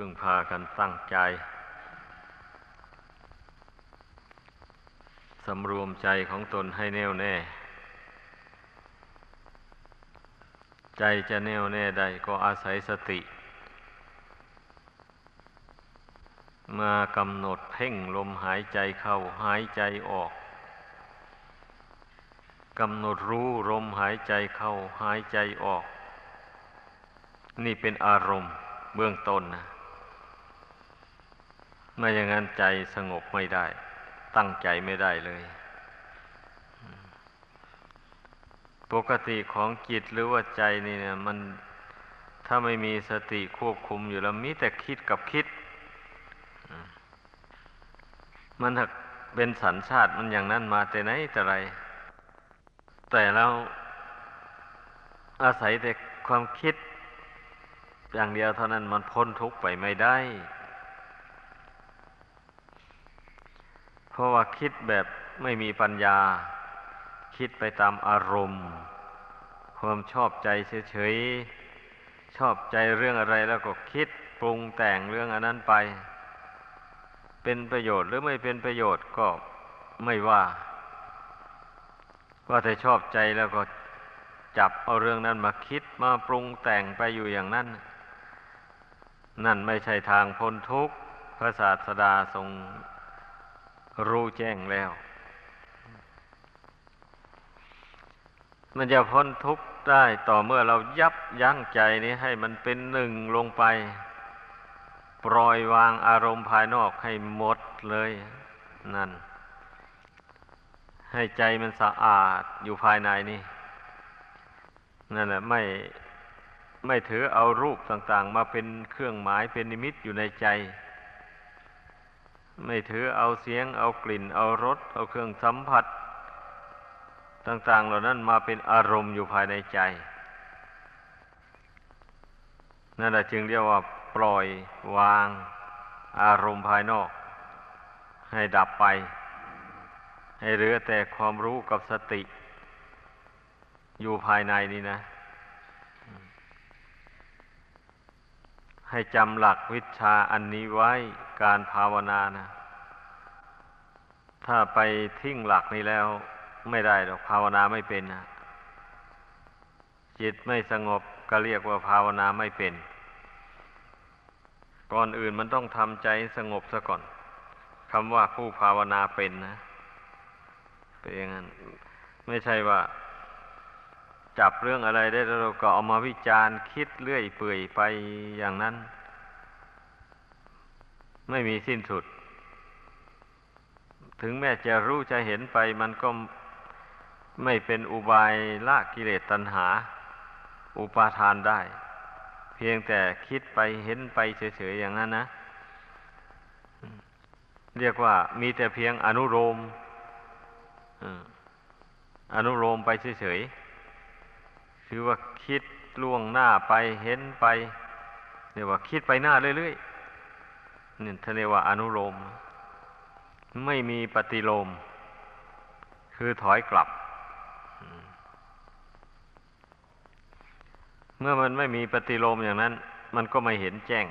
พึ่งพากันตั้งใจ สำรวมใจของตนให้แน่วแน่ ใจจะแน่วแน่ได้ก็อาศัยสติ มากำหนดเพ่งลมหายใจเข้าหายใจออกกำหนดรู้ลมหายใจเข้าหายใจออก นี่เป็นอารมณ์เบื้องต้นนะ ไม่อย่างนั้นใจสงบไม่ได้ ตั้งใจไม่ได้เลย ปกติของจิตหรือว่าใจนี่เนี่ย มันถ้าไม่มีสติควบคุมอยู่แล้วมีแต่คิดกับคิด มันถ้าเป็นสัญชาติมันอย่างนั้นมาแต่ไหนแต่ไร แต่เราอาศัยแต่ความคิด อย่างเดียวเท่านั้นมันพ้นทุกข์ไปไม่ได้ เพ ราะว่าคิดแบบไม่มีปัญญา คิดไปตามอารมณ์ ความชอบใจเฉยๆ ชอบใจเรื่องอะไรแล้วก็คิดปรุงแต่งเรื่องอันนั้นไป เป็นประโยชน์หรือไม่เป็นประโยชน์ก็ไม่ว่า ว่าแต่ชอบใจแล้วก็จับเอาเรื่องนั้นมาคิดมาปรุงแต่งไปอยู่อย่างนั้น นั่นไม่ใช่ทางพ้นทุกข์พระศาสดาทรง รู้แจ้งแล้ว มันจะพ้นทุกข์ได้ต่อเมื่อเรายับยั้งใจนี้ให้มันเป็นหนึ่งลงไป ปล่อยวางอารมณ์ภายนอกให้หมดเลย นั่น ให้ใจมันสะอาดอยู่ภายในนี่นั่นแหละไม่ไม่ถือเอารูปต่าง ๆ มาเป็นเครื่องหมายเป็นนิมิตอยู่ในใจ ไม่ถือเอาเสียง เอากลิ่น เอารส เอาเครื่องสัมผัส ต่าง ๆ เหล่านั้นมาเป็นอารมณ์อยู่ภายในใจ นั่นแหละจึงเรียกว่าปล่อยวาง อารมณ์ภายนอก ให้ดับไป ให้เหลือแต่ความรู้กับสติ อยู่ภายในนี่นะ ให้จำหลักวิชาอันนี้ไว้การภาวนานะ ถ้าไปทิ้งหลักนี้แล้ว ไม่ได้หรอกภาวนาไม่เป็นนะจิตไม่สงบก็เรียกว่าภาวนาไม่เป็น ก่อนอื่นมันต้องทำใจสงบซะก่อนคำว่าผู้ภาวนาเป็นนะ เป็นอย่างนั้น ไม่ใช่ว่า จับเรื่องอะไรได้เราก็เอามาวิจารณ์คิดเลื่อยเปื่อยไปอย่างนั้น ไม่มีสิ้นสุด ถึงแม้จะรู้จะเห็นไปมันก็ไม่เป็นอุบายละกิเลสตัณหา อุปาทานได้ เพียงแต่คิดไปเห็นไปเฉยๆอย่างนั้นนะ เรียกว่ามีแต่เพียงอนุโลมอนุโลมไปเฉยๆ คือว่าคิดล่วงหน้าไปเห็นไปเรียกว่าคิดไปหน้าเรื่อยๆนี่ท่านเรียกว่าอนุโลม ไม่มีปฏิโลม คือถอยกลับ เมื่อมันไม่มีปฏิโลมอย่างนั้น มันก็ไม่เห็นแจ้ง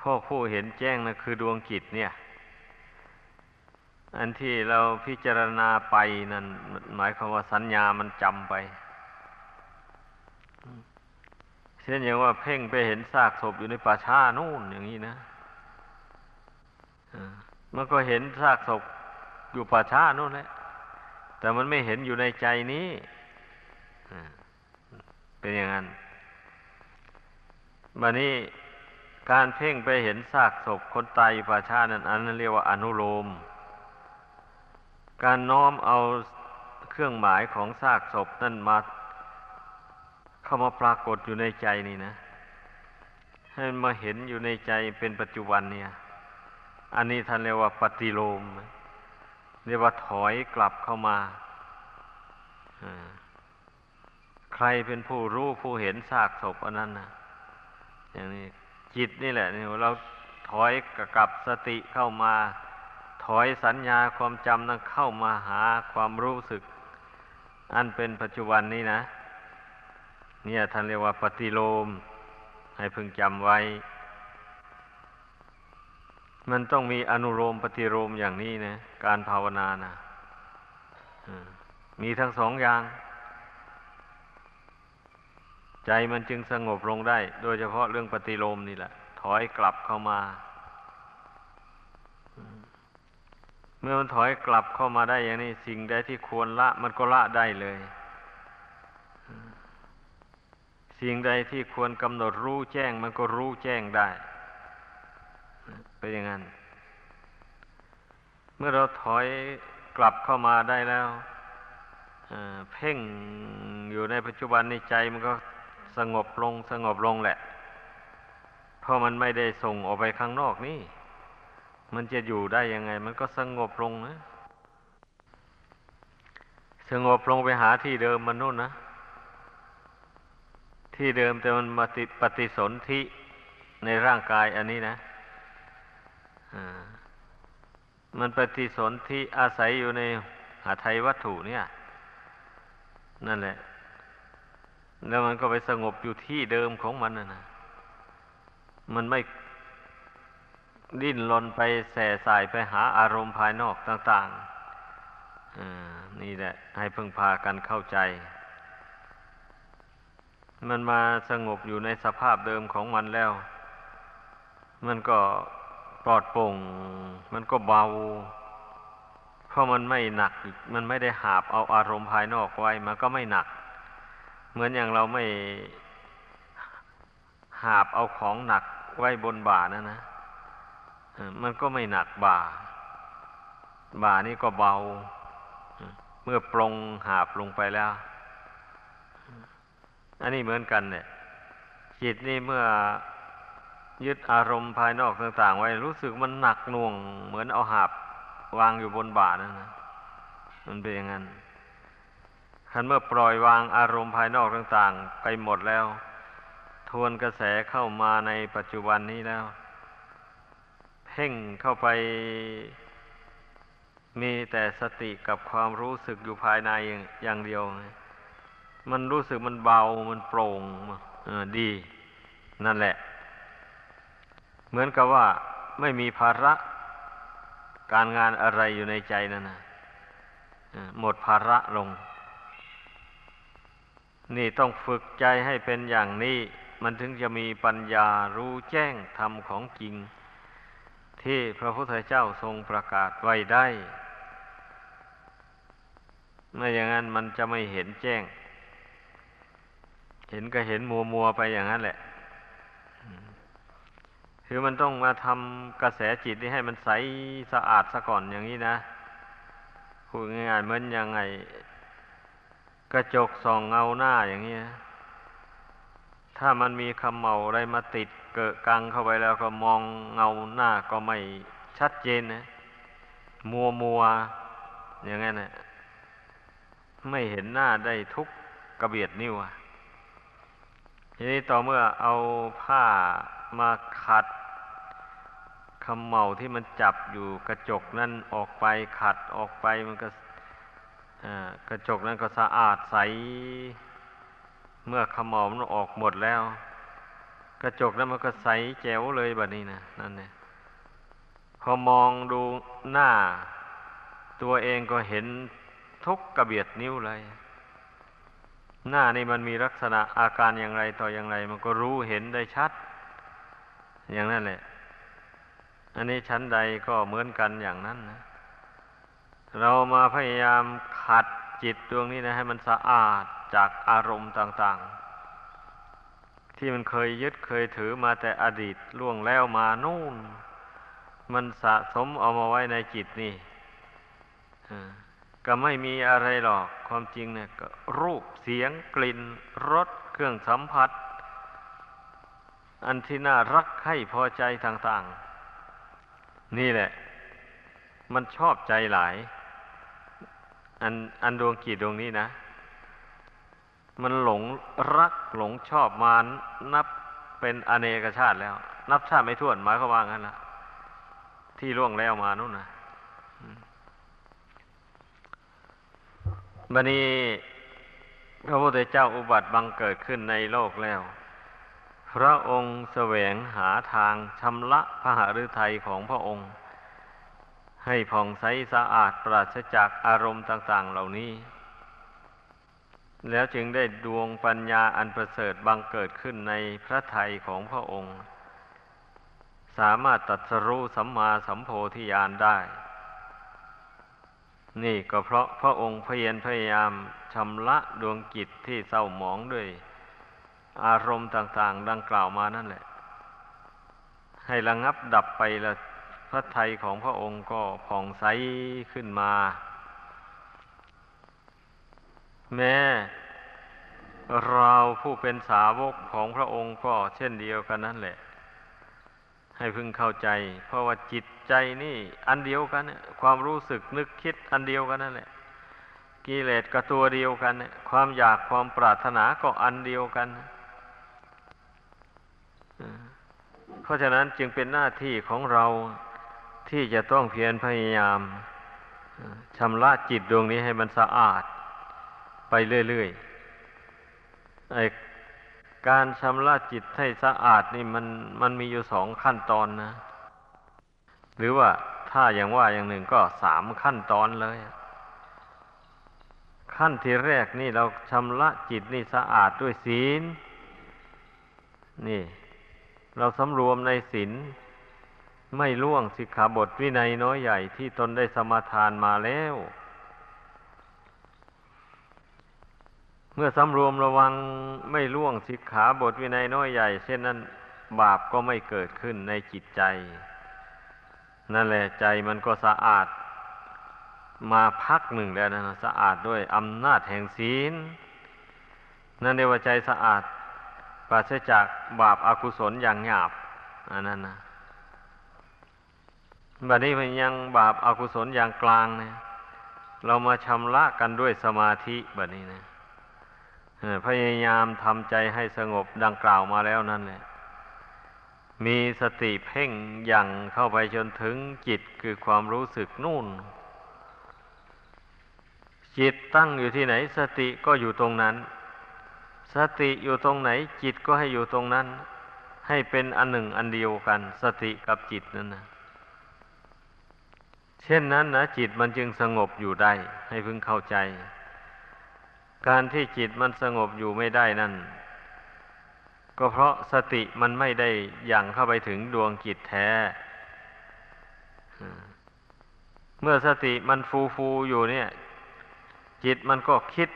พ่อผู้เห็นแจ้งนะคือดวงจิตเนี่ย อันที่เราพิจารณาไปนั่นหมายความว่าสัญญามันจำไป เช่นอย่างว่าเพ่งไปเห็นซากศพอยู่ในป่าช้านู่นอย่างนี้นะมันก็เห็นซากศพอยู่ป่าช้านู่นแหละ แต่มันไม่เห็นอยู่ในใจนี้เป็นอย่างนั้นบันนี้การเพ่งไปเห็นซากศพคนตายอยู่ป่าช้านั้นอันนั้นเรียกว่าอนุโลม การน้อมเอาเครื่องหมายของซากศพนั่นมา เข้ามาปรากฏอยู่ในใจนี่นะ ให้มาเห็นอยู่ในใจเป็นปัจจุบันเนี่ย อันนี้ท่านเรียกว่าปฏิโลม เรียกว่าถอยกลับเข้ามา ใครเป็นผู้รู้ผู้เห็นซากศพอันนั้นนะอย่างนี้จิตนี่แหละนี่เราถอยกลับสติเข้ามาถอยสัญญาความจำนั้นเข้ามาหาความรู้สึก อันเป็นปัจจุบันนี้นะ เนี่ยท่านเรียกว่าปฏิโลม ให้พึงจำไว้ มันต้องมีอนุโลมปฏิโลมอย่างนี้นะ การภาวนานะมีทั้งสองอย่าง ใจมันจึงสงบลงได้ โดยเฉพาะเรื่องปฏิโลมนี่แหละ ถอยกลับเข้ามา เมื่อมันถอยกลับเข้ามาได้อย่างนี้ สิ่งใดที่ควรละ มันก็ละได้เลย สิ่งใดที่ควรกำหนดรู้แจ้งมันก็รู้แจ้งได้ เป็นอย่างนั้น เมื่อเราถอยกลับเข้ามาได้แล้วเพ่งอยู่ในปัจจุบันในใจมันก็สงบลงสงบลงแหละ เพราะมันไม่ได้ส่งออกไปข้างนอกนี่ มันจะอยู่ได้ยังไง มันก็สงบลงนะ สงบลงไปหาที่เดิมมันนู่นนะ ที่เดิมแต่มันมาติปฏิสนธิในร่างกายอันนี้นะมันปฏิสนธิอาศัยอยู่ในหาไทยวัตถุเนี่ย นั่นแหละ แล้วมันก็ไปสงบอยู่ที่เดิมของมันนะนะมันไม่ดิ้นรนไปแส่สายไปหาอารมณ์ภายนอกต่าง ๆนี่แหละ ให้พึ่งพากันเข้าใจ มันมาสงบอยู่ในสภาพเดิมของมันแล้ว มันก็ปลอดโปร่ง มันก็เบา เพราะมันไม่หนัก มันไม่ได้หาบเอาอารมณ์ภายนอกไว้ มันก็ไม่หนัก เหมือนอย่างเราไม่หาบเอาของหนักไว้บนบ่านะนะ มันก็ไม่หนักบ่า บ่านี่ก็เบา เมื่อปรงหาบลงไปแล้ว อันนี้เหมือนกันเนี่ย จิตนี่เมื่อยึดอารมณ์ภายนอกต่าง ๆ ไว้รู้สึกมันหนักหน่วง เหมือนเอาหาบวางอยู่บนบ่านั่นนะมันเป็นอย่างนั้นคันเมื่อปล่อยวางอารมณ์ภายนอกต่าง ๆ ไปหมดแล้ว ทวนกระแสเข้ามาในปัจจุบันนี้แล้วเพ่งเข้าไปมีแต่สติกับความรู้สึกอยู่ภายในอย่างเดียว มันรู้สึกมันเบามันโปร่งดี นั่นแหละ เหมือนกับว่าไม่มีภาระการงานอะไรอยู่ในใจนั่นนะหมดภาระลง นี่ต้องฝึกใจให้เป็นอย่างนี้ มันถึงจะมีปัญญารู้แจ้งธรรมของจริง ที่พระพุทธเจ้าทรงประกาศไว้ได้ ไม่อย่างนั้นมันจะไม่เห็นแจ้ง เห็นก็เห็นมัวมัวไปอย่างนั้นแหละ คือมันต้องมาทำกระแสจิตนี้ให้มันใสสะอาดซะก่อนอย่างนี้นะพูดง่ายๆเหมือนยังไง กระจกส่องเงาหน้าอย่างนี้ถ้ามันมีคำเมาอะไรมาติดเกิดกังเข้าไปแล้วก็มองเงาหน้าก็ไม่ชัดเจนนะมัวมัวอย่างนั้นนะไม่เห็นหน้าได้ทุกกระเบียดนิ้วอะ ทีนี้ต่อเมื่อเอาผ้ามาขัดขมเมาที่มันจับอยู่กระจกนั่นออกไปขัดออกไปมันก็กระจกนั้นก็สะอาดใส เมื่อขมเมามันออกหมดแล้ว กระจกนั้นมันก็ใสแจ๋วเลยแบบนี้นะนั่นเนี่ยพอมองดูหน้า ตัวเองก็เห็นทุกกระเบียดนิ้วเลย หน้านี่มันมีลักษณะอาการอย่างไรต่ออย่างไร มันก็รู้เห็นได้ชัด อย่างนั้นแหละ อันนี้ชั้นใดก็เหมือนกันอย่างนั้นนะ เรามาพยายามขัดจิตดวงนี้นะให้มันสะอาดจากอารมณ์ต่างๆ ที่มันเคยยึดเคยถือมาแต่อดีตล่วงแล้วมานู่น มันสะสมเอามาไว้ในจิตนี่ ก็ไม่มีอะไรหรอกความจริงเนี่ยก็รูปเสียงกลิ่นรสเครื่องสัมผัส อันที่น่ารักให้พอใจต่างๆ นี่แหละ มันชอบใจหลาย อันอันดวงกีดดวงนี้นะ มันหลงรักหลงชอบมานับเป็นอเนกชาติแล้ว นับชาติไม่ถ้วนหมายเขาว่างั้นละที่ล่วงแล้วมานู่นนะ บันนี้พระพุทธเจ้าอุบัติบังเกิดขึ้นในโลกแล้วพพระองค์แสวงหาทางชำระพระหฤทัยของพระองค์ ให้ผ่องใสสะอาดปราศจากอารมณ์ต่าง ๆ เหล่านี้ แล้วจึงได้ดวงปัญญาอันประเสริฐบังเกิดขึ้นในพระทัยของพระองค์ สามารถตัดสรู้สัมมาสัมโพธิญาณได้ นี่ก็เพราะพระองค์พยยพยายามชำระดวงจิตที่เศร้าหมองด้วย อารมณ์ต่าง ๆ ดังกล่าวมานั่นแหละ ให้ระงับดับไปละพระทัยของพระองค์ก็ผ่องใสขึ้นมา แม้เราผู้เป็นสาวกของพระองค์ก็เช่นเดียวกันนั่นแหละ ให้พึงเข้าใจ เพราะว่าจิตใจนี่อันเดียวกัน ความรู้สึกนึกคิดอันเดียวกันนั่นแหละกิเลสก็ตัวเดียวกัน ความอยากความปรารถนาก็อันเดียวกัน เพราะฉะนั้นจึงเป็นหน้าที่ของเราที่จะต้องเพียรพยายามชำระจิตดวงนี้ให้มันสะอาด ไปเรื่อยๆไอ การชำระจิตให้สะอาดนี่มันมันมีอยู่สองขั้นตอนนะ หรือว่าถ้าอย่างว่าอย่างหนึ่งก็สามขั้นตอนเลย ขั้นที่แรกนี่เราชำระจิตนี่สะอาดด้วยศีล นี่ เราสำรวมในศีลไม่ล่วงสิกขาบทวินัยน้อยใหญ่ที่ตนได้สมาทานมาแล้ว เมื่อสำรวมระวังไม่ล่วงสิกขาบทวินัยน้อยใหญ่เช่นนั้นบาปก็ไม่เกิดขึ้นในจิตใจ นั่นแหละใจมันก็สะอาด มาพักหนึ่งแล้วนะสะอาดด้วยอำนาจแห่งศีล นั่นเรียกว่าใจสะอาดปราศจากบาปอากุศลอย่างหยาบอันนั้นนะบัดนี้มันยังบาปอากุศลอย่างกลางเนี่ยเรามาชำระกันด้วยสมาธิบัดนี้นะ พยายามทำใจให้สงบดังกล่าวมาแล้วนั่นแหละ มีสติเพ่งอย่างเข้าไปจนถึงจิตคือความรู้สึกนู่น จิตตั้งอยู่ที่ไหน สติก็อยู่ตรงนั้น สติอยู่ตรงไหน จิตก็ให้อยู่ตรงนั้น ให้เป็นอันหนึ่งอันเดียวกัน สติกับจิตนั่นนะเช่นนั้นนะจิตมันจึงสงบอยู่ได้ ให้พึงเข้าใจ การที่จิตมันสงบอยู่ไม่ได้นั่น ก็เพราะสติมันไม่ได้ยังเข้าไปถึงดวงจิตแท้ เมื่อสติมันฟูฟูอยู่เนี่ย จิตมันก็คิด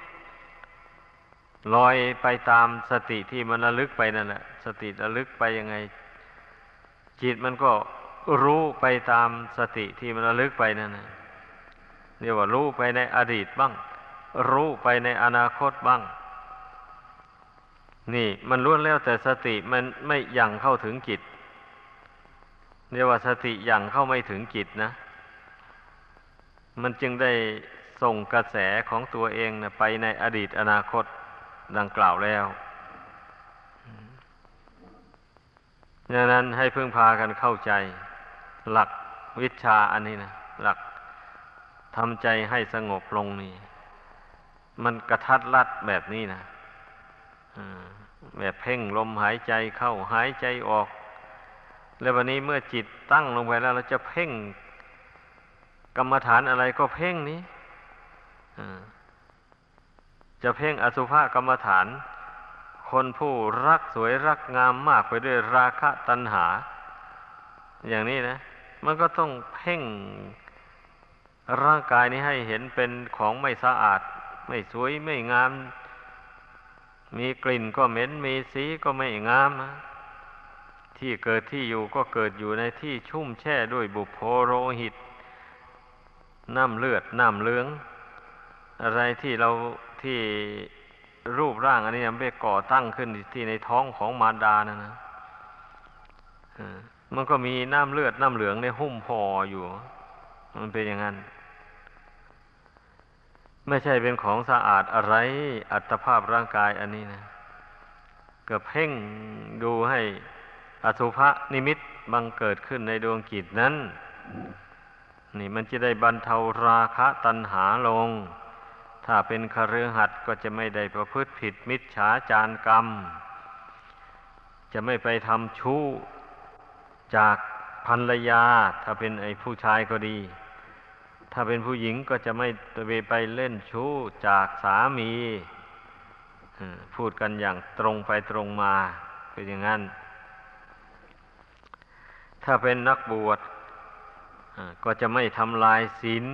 ลอยไปตามสติที่มันระลึกไปนั่นแหละสติระลึกไปยังไง จิตมันก็รู้ไปตามสติที่มันระลึกไปนั่นนะเรียกว่ารู้ไปในอดีตบ้าง รู้ไปในอนาคตบ้าง นี่มันล้วนแล้วแต่สติมันไม่ยังเข้าถึงจิตเรียกว่าสติยังเข้าไม่ถึงจิตนะ มันจึงได้ส่งกระแสของตัวเองนะไปในอดีตอนาคตดังกล่าวแล้วดังนั้นให้พึ่งพากันเข้าใจ หลักวิชาอันนี้นะ หลักทำใจให้สงบลงนี่ มันกระทัดรัดแบบนี้นะแบบเพ่งลมหายใจเข้าหายใจออก แล้ววันนี้เมื่อจิตตั้งลงไปแล้วเราจะเพ่งกรรมฐานอะไรก็เพ่งนี้จะเพ่งอสุภกรรมฐาน คนผู้รักสวยรักงามมากไปด้วยราคะตัณหา อย่างนี้นะ มันก็ต้องเพ่งร่างกายนี้ให้เห็นเป็นของไม่สะอาด ไม่สวยไม่งาม มีกลิ่นก็เหม็น มีสีก็ไม่งาม ที่เกิดที่อยู่ก็เกิดอยู่ในที่ชุ่มแช่ด้วยบุโพโรหิต น้ำเลือด น้ำเหลือง อะไรที่เราที่รูปร่างอันนี้มันไปก่อตั้งขึ้นที่ในท้องของมารดานะนะมันก็มีน้ำเลือดน้ำเหลืองในหุ้มห่ออยู่ มันเป็นอย่างนั้น ไม่ใช่เป็นของสะอาดอะไร อัตภาพร่างกายอันนี้นะก็เพ่งดูให้อสุภะนิมิตบังเกิดขึ้นในดวงกิจนั้น นี่มันจะได้บรรเทาราคะตัณหาลง ถ้าเป็นคฤหัสถ์ก็จะไม่ได้ประพฤติผิดมิจฉาจารกรรม จะไม่ไปทำชู้จากภรรยา ถ้าเป็นไอ้ผู้ชายก็ดี ถ้าเป็นผู้หญิงก็จะไม่ไปเล่นชู้จากสามีพูดกันอย่างตรงไปตรงมาเป็นอย่างนั้น ถ้าเป็นนักบวชก็จะไม่ทำลายศีล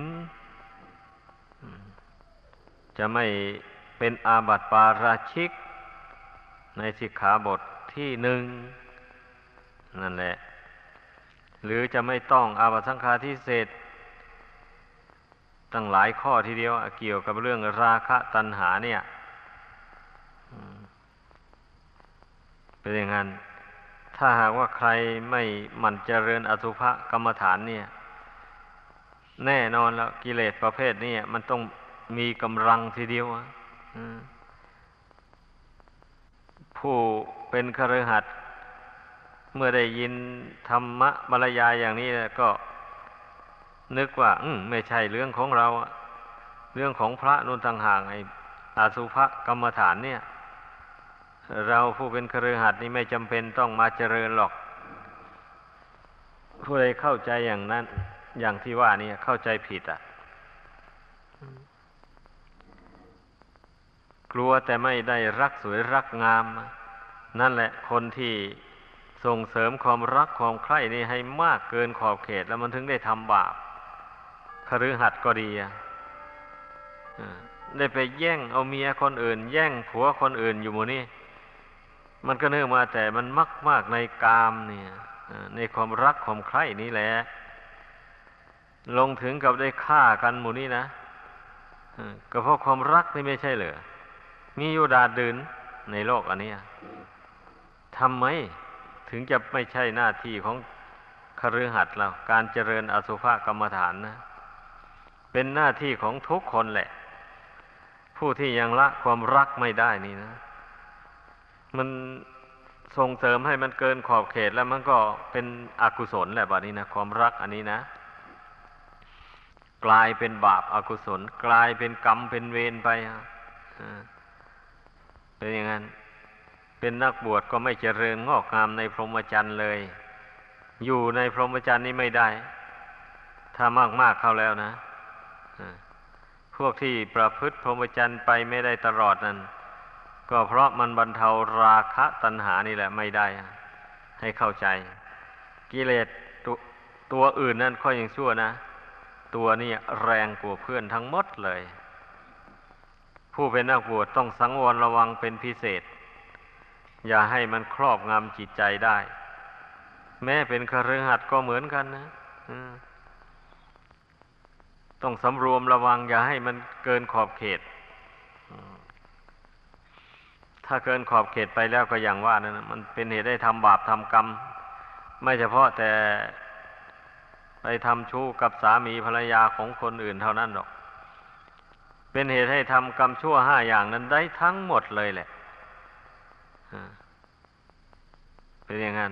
จะไม่เป็นอาบัติปาราชิก ในสิกขาบทที่หนึ่งนั่นแหละ หรือจะไม่ต้องอาบัติสังฆาทิเศษ ตั้งหลายข้อทีเดียวเกี่ยวกับเรื่องราคะตัณหาเนี่ยเป็นอย่างนั้น ถ้าหากว่าใครไม่หมั่นเจริญอสุภกรรมฐานเนี่ย แน่นอนแล้วกิเลสประเภทนี้มันต้องมีกำลังทีเดียวผู้เป็นคฤหัสถ์เมื่อได้ยินธรรมะบรรยายอย่างนี้ก็ นึกว่า อืมไม่ใช่เรื่องของเราเรื่องของพระนุนต่างหากไออาสุภกรรมฐานเนี่ย เราผู้เป็นคฤหัสถ์นี่ไม่จำเป็นต้องมาเจริญหรอก ผู้ใดเข้าใจอย่างนั้น อย่างที่ว่านี่เข้าใจผิดอะ กลัวแต่ไม่ได้รักสวยรักงาม นั่นแหละคนที่ส่งเสริมความรักความใคร่นี่ให้มากเกินขอบเขตแล้วมันถึงได้ทำบาป คฤหัสถ์ก็ดีได้ไปแย่งเอาเมียคนอื่น แย่งผัวคนอื่นอยู่หมู่นี้มันก็เนื่องมาแต่มันมักมากในกามเนี่ยในความรักความใคร่นี้แหละ ลงถึงกับได้ฆ่ากันหมู่นี้นะก็เพราะความรักนี่ไม่ใช่เหรอมีอยู่ดาดืนในโลกอันนี้ทำไมถึงจะไม่ใช่หน้าที่ของคฤหัสถ์เราการเจริญอสุภกรรมฐานนะ เป็นหน้าที่ของทุกคนแหละ ผู้ที่ยังละความรักไม่ได้นี่นะ มันส่งเสริมให้มันเกินขอบเขตแล้วมันก็เป็นอกุศลแหละแบบนี้นะความรักอันนี้นะ กลายเป็นบาปอากุศล กลายเป็นกรรมเป็นเวรไปเป็นอย่างนั้น เป็นนักบวชก็ไม่เจริญงอกงามในพรหมจรรย์เลย อยู่ในพรหมจรรย์นี้ไม่ได้ ถ้ามากมากเข้าแล้วนะ พวกที่ประพฤติพรหมจรรย์ไปไม่ได้ตลอดนั้น ก็เพราะมันบรรเทาราคะตัณหานี่แหละไม่ได้ ให้เข้าใจ กิเลสตตัวอื่นนั่นค่อยยังชั่วนะ ตัวนี้แรงกว่าเพื่อนทั้งหมดเลย ผู้เป็นนักบวชต้องสังวรระวังเป็นพิเศษ อย่าให้มันครอบงำจิตใจได้ แม้เป็นคฤหัสถ์ก็เหมือนกันนะ ต้องสำรวมระวังอย่าให้มันเกินขอบเขต ถ้าเกินขอบเขตไปแล้วก็อย่างว่านะั่นมันเป็นเหตุได้ทำบาปทำกรรม ไม่เฉพาะแต่ไปทำชู้กับสามีภรรยาของคนอื่นเท่านั้นหรอก เป็นเหตุให้ทำกรรมชั่วห้าอย่างนั้นได้ทั้งหมดเลยแหละเป็นอย่างนั้น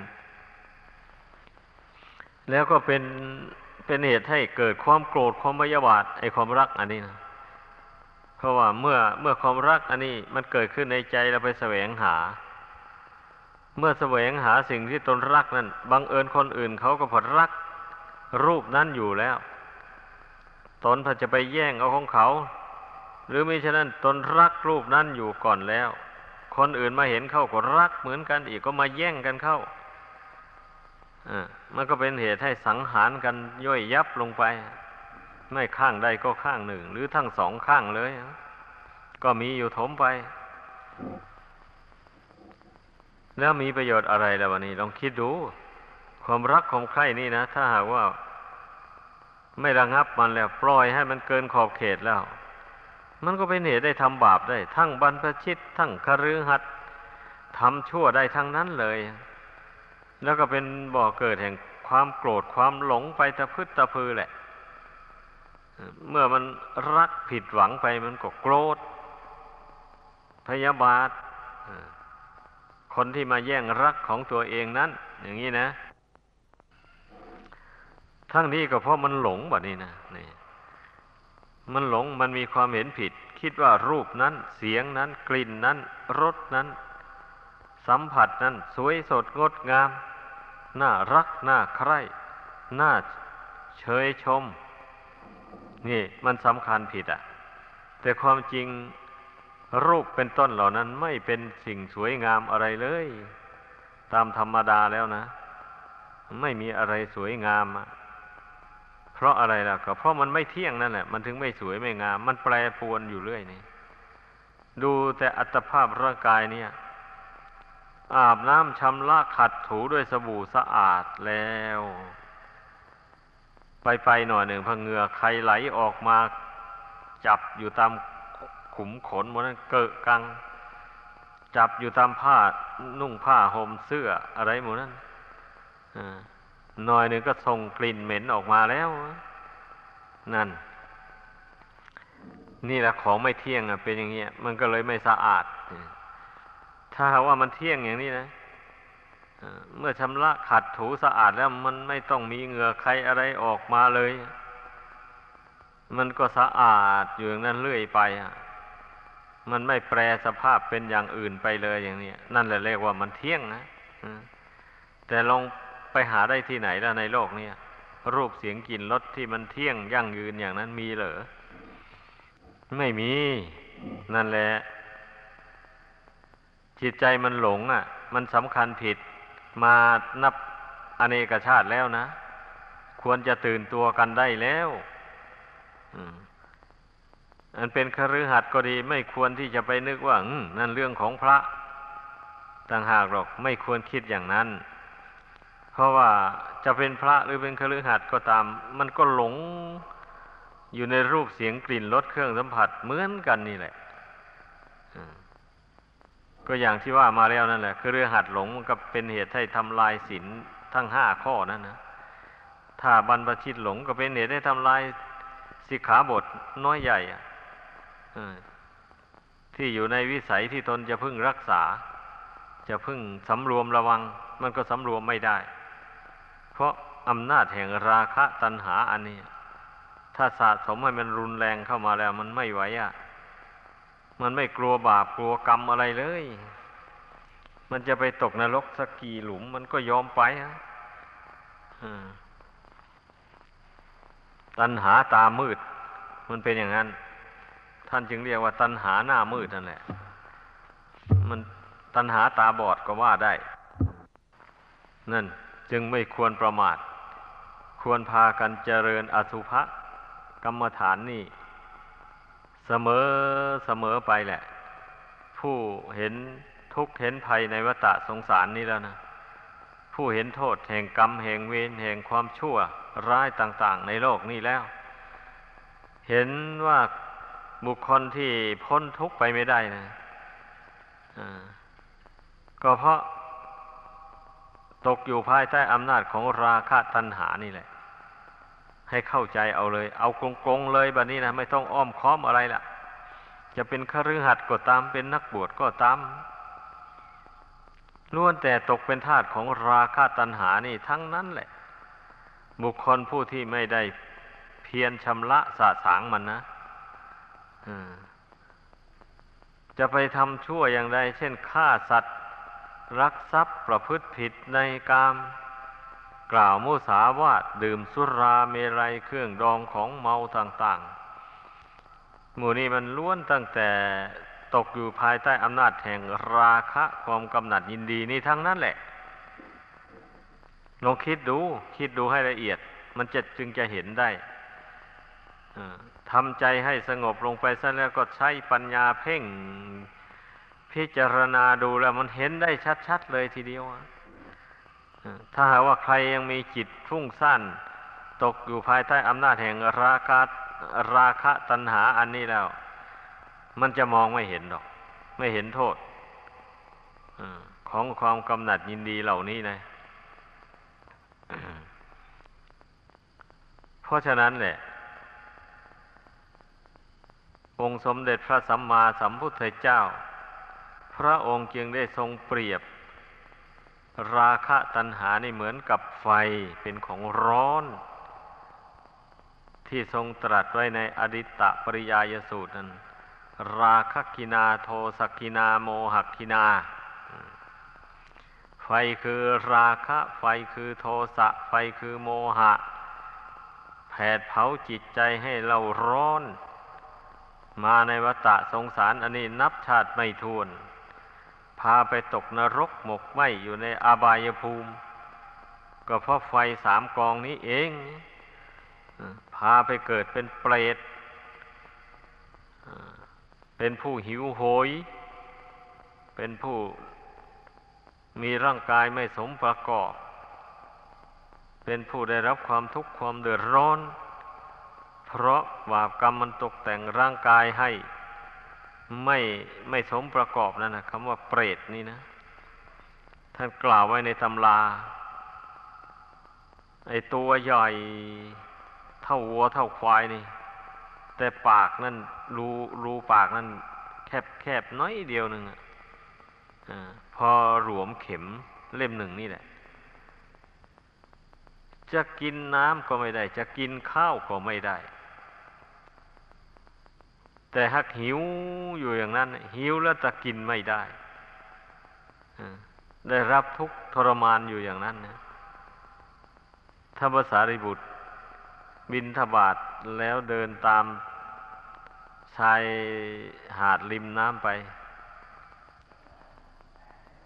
แล้วก็เป็น เป็นเหตุให้เกิดความโกรธความมยาบาทไอความรักอันนี้นะเพราะว่าเมื่อเมื่อความรักอันนี้มันเกิดขึ้นในใจเราไปแสวงหา เมื่อแสวงหาสิ่งที่ตนรักนั้นบังเอิญคนอื่นเขาก็ผลรักรูปนั้นอยู่แล้ว ตนพอจะไปแย่งเอาของเขา หรือมิฉะนั้นตนรักรูปนั้นอยู่ก่อนแล้ว คนอื่นมาเห็นเข้าก็รักเหมือนกันอีกก็มาแย่งกันเข้า มันก็เป็นเหตุให้สังหารกันย่อยยับลงไป ไม่ข้างใดก็ข้างหนึ่ง หรือทั้งสองข้างเลย ก็มีอยู่ถมไป แล้วมีประโยชน์อะไรแล้ววันนี้ ลองคิดดู ความรักความใคร่นี่นะ ถ้าหากว่า ไม่ระงับมันแล้ว ปล่อยให้มันเกินขอบเขตแล้ว มันก็เป็นเหตุได้ทำบาปได้ ทั้งบรรพชิต ทั้งคฤหัสถ์ทำชั่วได้ทั้งนั้นเลย แล้วก็เป็นบ่อเกิดแห่งความโกรธความหลงไปตะพึดตะพือแหละ เมื่อมันรักผิดหวังไปมันก็โกรธ พยาบาท คนที่มาแย่งรักของตัวเองนั้น อย่างนี้นะ ทั้งนี้ก็เพราะมันหลงแบบนี้นะนี่มันหลงมันมีความเห็นผิด คิดว่ารูปนั้น เสียงนั้น กลิ่นนั้นรสนั้น สัมผัสนั้นสวยสดงดงาม น่ารัก น่าใคร่ น่าเชยชม นี่มันสำคัญผิดอะ แต่ความจริงรูปเป็นต้นเหล่านั้นไม่เป็นสิ่งสวยงามอะไรเลย ตามธรรมดาแล้วนะ ไม่มีอะไรสวยงามอะเพราะอะไรล่ะก็เพราะมันไม่เที่ยงนั่นแหละมันถึงไม่สวยไม่งาม มันแปรปรวนอยู่เรื่อยนี่ดูแต่อัตภาพร่างกายเนี่ย อาบน้ำชำระขัดถูด้วยสบู่สะอาดแล้ว ไปไปหน่อยหนึ่งพอเหงื่อใครไหลออกมาจับอยู่ตามขุมขนหมดนั้นเกะกัง จับอยู่ตามผ้านุ่งผ้าห่มเสื้ออะไรหมดนั้นหน่อยหนึ่งก็ส่งกลิ่นเหม็นออกมาแล้ว นั่น นี่แหละของไม่เที่ยงอะเป็นอย่างเงี้ย มันก็เลยไม่สะอาด ถ้าว่ามันเที่ยงอย่างนี้นะเมื่อชำระขัดถูสะอาดแล้วมันไม่ต้องมีเหงื่อใครอะไรออกมาเลย มันก็สะอาดอยู่อย่างนั้นเรื่อยไปมันไม่แปรสภาพเป็นอย่างอื่นไปเลยอย่างนี้นั่นแหละเรียกว่ามันเที่ยงนะแต่ลองไปหาได้ที่ไหนล้วในโลกนี้รูปเสียงกลิ่นรสที่มันเที่ยงยั่งยืนอย่างนั้นมีเหรอไม่มี นั่นแหละ จิตใจมันหลงอะ มันสำคัญผิดมานับอเนกชาติแล้วนะ ควรจะตื่นตัวกันได้แล้วอันเป็นคฤหัสถ์ก็ดี ไม่ควรที่จะไปนึกว่านั่นเรื่องของพระต่างหากหรอกไม่ควรคิดอย่างนั้น เพราะว่าจะเป็นพระหรือเป็นคฤหัสถ์ก็ตาม มันก็หลงอยู่ในรูปเสียงกลิ่นรสเครื่องสัมผัสเหมือนกันนี่แหละ ก็อย่างที่ว่ามาแล้วนั่นแหละ คือเรื่องหัดหลงมันก็เป็นเหตุให้ทำลายศีลทั้งห้าข้อนั่นนะ ถ้าบรรพชิตหลงก็เป็นเหตุให้ทำลายสิกขาบทน้อยใหญ่อะที่อยู่ในวิสัยที่ตนจะพึ่งรักษา จะพึ่งสำรวมระวัง มันก็สำรวมไม่ได้ เพราะอำนาจแห่งราคะตัณหาอันนี้ ถ้าสะสมให้มันรุนแรงเข้ามาแล้วมันไม่ไหวอะ มันไม่กลัวบาปกลัวกรรมอะไรเลย มันจะไปตกนรกสักกี่หลุม มันก็ยอมไปฮะตัณหาตามืด มันเป็นอย่างนั้น ท่านจึงเรียกว่า ตัณหาหน้ามืดนั่นแหละ มันตัณหาตาบอดก็ว่าได้ นั่นจึงไม่ควรประมาท ควรพากันเจริญอสุภะกรรมฐานนี่ เสมอเสมอไปแหละ ผู้เห็นทุกข์เห็นภัยในวัฏสงสารนี้แล้วนะ ผู้เห็นโทษแห่งกรรมแห่งเวรแห่งความชั่วร้ายต่างๆ ในโลกนี้แล้ว เห็นว่าบุคคลที่พ้นทุกข์ไปไม่ได้นะก็เพราะตกอยู่ภายใต้อำนาจของราคะตัณหานี่แหละ ให้เข้าใจเอาเลย เอากงๆเลยแบบนี้นะไม่ต้องอ้อมค้อมอะไรละจะเป็นคฤหัสถ์ก็ตามเป็นนักบวชก็ตามล้วนแต่ตกเป็นทาสของราคะตัณหานี่ทั้งนั้นแหละ บุคคลผู้ที่ไม่ได้เพียรชำระสะสางมันนะจะไปทำชั่วอย่างใดเช่นฆ่าสัตว์ รักทรัพย์ประพฤติผิดในกาม กล่าวมุสาวาทดื่มสุราเมรัยเครื่องดองของเมาต่างๆ หมู่นี้มันล้วนตั้งแต่ตกอยู่ภายใต้อำนาจแห่งราคะความกำหนัดยินดีนี่ทั้งนั้นแหละ ลองคิดดู คิดดูให้ละเอียด มันจะจึงจะเห็นได้ทำใจให้สงบลงไปซะแล้วก็ใช้ปัญญาเพ่ง พิจารณาดูแล้วมันเห็นได้ชัด ๆ เลยทีเดียว ถ้าหากว่าใครยังมีจิตฟุ้งซ่านตกอยู่ภายใต้อำนาจแห่งราคะราคะตัณหาอันนี้แล้ว มันจะมองไม่เห็นหรอก ไม่เห็นโทษของความกำหนัดยินดีเหล่านี้นะเพราะฉะนั้นแหละองค์สมเด็จพระสัมมาสัมพุทธเจ้า พระองค์จึงได้ทรงเปรียบ ราคะตัณหานี่เหมือนกับไฟเป็นของร้อน ที่ทรงตรัสไว้ในอดิตตปริยายสูตรนั้น ราคัคคินาโทสัคคินาโมหัคคินา ไฟคือราคะไฟคือโทสะไฟคือโมหะ แผดเผาจิตใจให้เราร้อน มาในวัฏสงสารอันนี้นับชาติไม่ถ้วนนะไปตกนรกหมกไหม้อยู่ในอบายภูมิ ก็เพราะไฟสามกองนี้เอง พาไปเกิดเป็นเปรตเป็นผู้หิวโหย เป็นผู้มีร่างกายไม่สมประกอบ เป็นผู้ได้รับความทุกข์ความเดือดร้อน เพราะบาปกรรมมันตกแต่งร่างกายให้ ไม่ไม่สมประกอบนั่นนะคำว่าเปรตนี่นะ ท่านกล่าวไว้ในตำรา ไอตัวใหญ่เท่าวัวเท่าควายนี่ แต่ปากนั่นรูรูปากนั่นแคบแคบน้อยเดียวหนึ่งอะพอหลวมเข็มเล่มหนึ่งนี่แหละ จะกินน้ำก็ไม่ได้ จะกินข้าวก็ไม่ได้ แต่หากหิวอยู่อย่างนั้น หิวแล้วจะกินไม่ได้ได้รับทุกทรมานอยู่อย่างนั้นนะถ้าภาษาริบุตร บินทบาทแล้วเดินตามชายหาดริมน้ำไป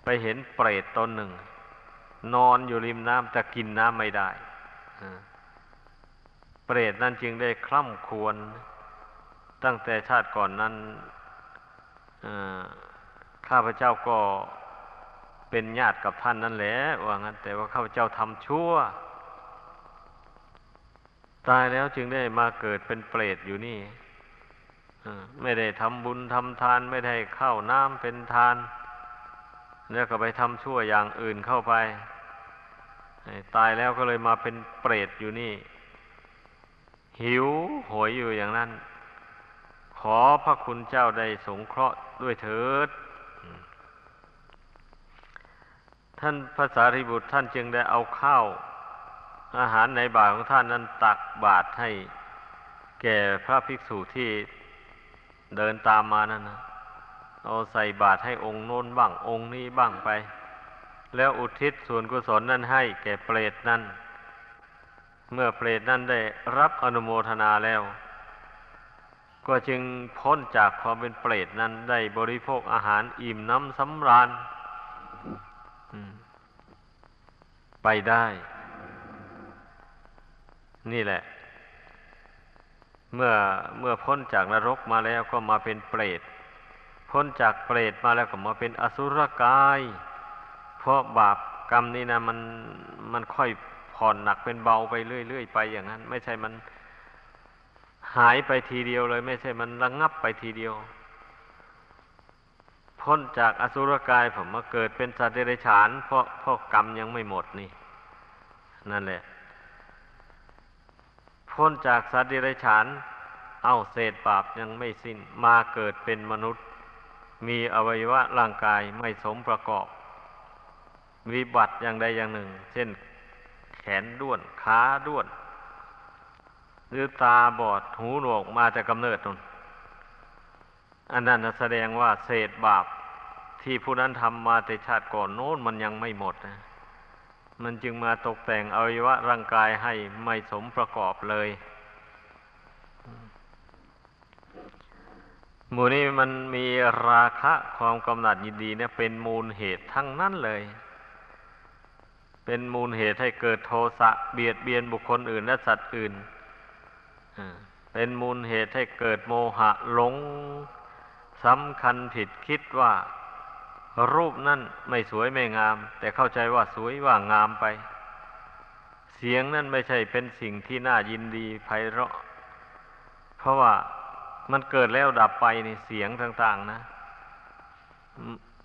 ไปเห็นเปรตตนหนึ่ง นอนอยู่ริมน้ำจะกินน้ำไม่ได้เปรตนั้นจึงได้คล่ำควร ตั้งแต่ชาติก่อนนั้นข้าพเจ้าก็เป็นญาติกับท่านนั่นแหละว่างั้น แต่ว่าข้าพเจ้าทำชั่ว ตายแล้วจึงได้มาเกิดเป็นเปรตอยู่นี่ไม่ได้ทำบุญทำทาน ไม่ได้เข้าน้ำเป็นทาน แล้วก็ไปทำชั่วอย่างอื่นเข้าไป ตายแล้วก็เลยมาเป็นเปรตอยู่นี่ หิวโหยอยู่อย่างนั้น ขอพระคุณเจ้าได้สงเคราะห์ด้วยเถิด ท่านภาษาริบุตรท่านจึงได้เอาข้าวอาหารในบาตรของท่านนั้นตักบาตรให้แก่พระภิกษุที่เดินตามมานั่นนะเอาใส่บาตรให้องค์โน้นบ้างองค์นี้บ้างไป แล้วอุทิศส่วนกุศลนั้นให้แก่เปรตนั้น เมื่อเปรตนั้นได้รับอนุโมทนาแล้ว ก็จึงพ้นจากความเป็นเปรตนั้นได้บริโภคอาหารอิ่มน้ำสำราญไปได้ นี่แหละ เมื่อเมื่อพ้นจากนรกมาแล้วก็มาเป็นเปรต พ้นจากเปรตมาแล้วก็มาเป็นอสุรกาย เพราะบาปกรรมนี่นะมันมันค่อยผ่อนหนักเป็นเบาไปเรื่อยๆไปอย่างนั้น ไม่ใช่มัน หายไปทีเดียวเลย ไม่ใช่มันระงงับไปทีเดียว พ้นจากอสุรกายผมมาเกิดเป็นสัตว์เดรัจฉาน เพราะเพราะกรรมยังไม่หมดนี่ นั่นแหละ พ้นจากสัตว์เดรัจฉาน เอาเศษบาปยังไม่สิ้นมาเกิดเป็นมนุษย์ มีอวัยวะร่างกายไม่สมประกอบมีบัตรอย่างใดอย่างหนึ่ง เช่น แขนด้วนขาด้วน หรือตาบอดหูหนวกมาจากกำเนิดนนอันนั้นแสดงว่าเศษบาปที่ผู้นั้นทำมาแต่ชาติก่อนโน้นมันยังไม่หมดนะมันจึงมาตกแต่งอวัยวะร่างกายให้ไม่สมประกอบเลย หมู่นี้มันมีราคะความกำหนัดยินดีเนี่ยเป็นมูลเหตุทั้งนั้นเลย เป็นมูลเหตุให้เกิดโทสะเบียดเบียนบุคคลอื่นและสัตว์อื่น เป็นมูลเหตุให้เกิดโมหะหลงสำคัญผิดคิดว่ารูปนั่นไม่สวยไม่งาม แต่เข้าใจว่าสวยว่างามไป เสียงนั่นไม่ใช่เป็นสิ่งที่น่ายินดีไพเราะ เพราะว่ามันเกิดแล้วดับไปในเสียงต่าง ๆ นะ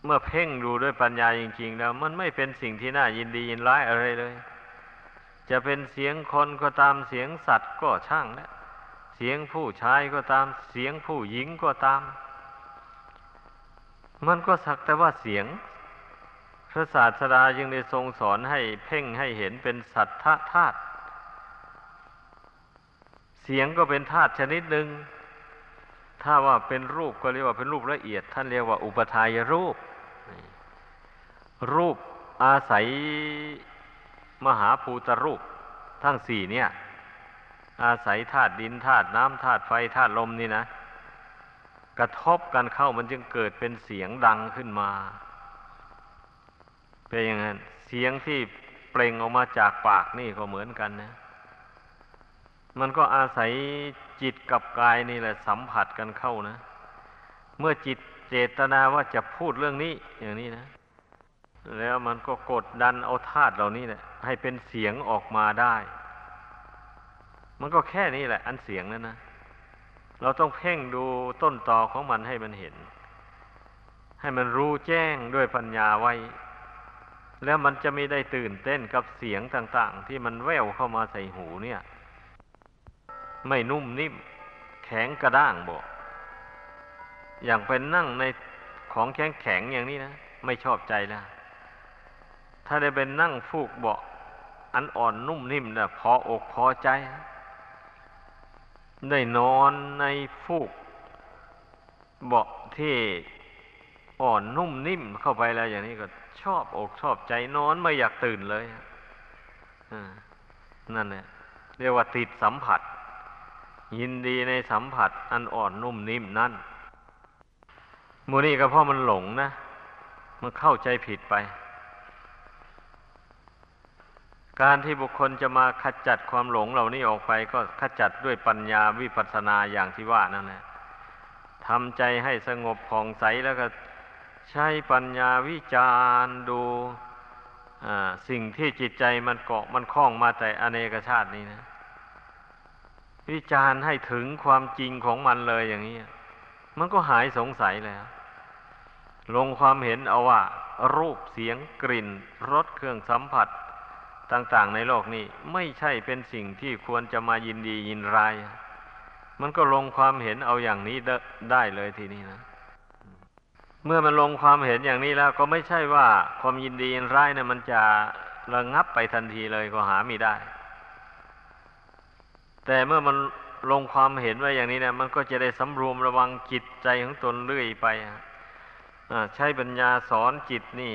เมื่อเพ่งดูด้วยปัญญาจริง ๆ แล้ว มันไม่เป็นสิ่งที่น่ายินดียินร้ายอะไรเลย จะเป็นเสียงคนก็ตามเสียงสัตว์ก็ช่างนะ เสียงผู้ชายก็ตาม เสียงผู้หญิงก็ตาม มันก็สักแต่ว่าเสียง พระศาสดายังได้ทรงสอนให้เพ่งให้เห็นเป็นสัตว์ธาตุเสียงก็เป็นธาตุชนิดหนึ่ง ถ้าว่าเป็นรูปก็เรียกว่าเป็นรูปละเอียด ท่านเรียกว่าอุปทายรูป รูปอาศัยมหาภูตรูปทั้งสี่เนี่ย อาศัยธาตุดินธาตุน้ำธาตุไฟธาตุลมนี่นะ กระทบกันเข้ามันจึงเกิดเป็นเสียงดังขึ้นมา เป็นอย่างนั้น เสียงที่เปล่งออกมาจากปากนี่ก็เหมือนกันนะ มันก็อาศัยจิตกับกายนี่แหละสัมผัสกันเข้านะ เมื่อจิตเจตนาว่าจะพูดเรื่องนี้อย่างนี้นะ แล้วมันก็กดดันเอาธาตุเหล่านี้แหละให้เป็นเสียงออกมาได้ มันก็แค่นี้แหละ อันเสียงนั่นนะ เราต้องเพ่งดูต้นตอของมันให้มันเห็น ให้มันรู้แจ้งด้วยปัญญาไว้ แล้วมันจะไม่ได้ตื่นเต้นกับเสียงต่าง ๆ ที่มันแววเข้ามาใส่หูเนี่ย ไม่นุ่มนิ่ม แข็งกระด้างบอกอย่างเป็นนั่งในของแข็งแข็งอย่างนี้นะ ไม่ชอบใจแล้วถ้าได้เป็นนั่งฟูกเบาะอันอ่อนนุ่มนิ่มนะพออกพอใจ ได้นอนในฟูก เบาะที่อ่อนนุ่มนิ่มเข้าไปแล้วอย่างนี้ก็ชอบอกชอบใจนอนไม่อยากตื่นเลยนั่นเนี่ยเรียกว่าติดสัมผัส ยินดีในสัมผัส อันอ่อนนุ่มนิ่มนั่นมูนี่ก็เพราะมันหลงนะ มันเข้าใจผิดไป การที่บุคคลจะมาขจัดความหลงเหล่านี้ออกไป ก็ขจัดด้วยปัญญาวิปัสสนาอย่างที่ว่านั่นแหละทำใจให้สงบผ่องใสแล้วก็ใช้ปัญญาวิจารดูสิ่งที่จิตใจมันเกาะมันคล้องมาแต่อเนกชาตินี้นะ วิจารให้ถึงความจริงของมันเลยอย่างนี้ มันก็หายสงสัยแล้ว ลงความเห็นเอาว่า รูปเสียงกลิ่นรสเครื่องสัมผัส ต่างๆในโลกนี้ไม่ใช่เป็นสิ่งที่ควรจะมายินดียินร้าย มันก็ลงความเห็นเอาอย่างนี้ได้เลยทีนี้นะเมื่อมันลงความเห็นอย่างนี้แล้วก็ไม่ใช่ว่าความยินดียินร้ายเนะี่ยมันจะระงับไปทันทีเลยก็หาไม่ได้ แต่เมื่อมันลงความเห็นไว้อย่างนี้เนะมันก็จะได้สำรวมระวังจิตใจของตนเรื่อยไปใช้ปัญญาสอนจิตนี่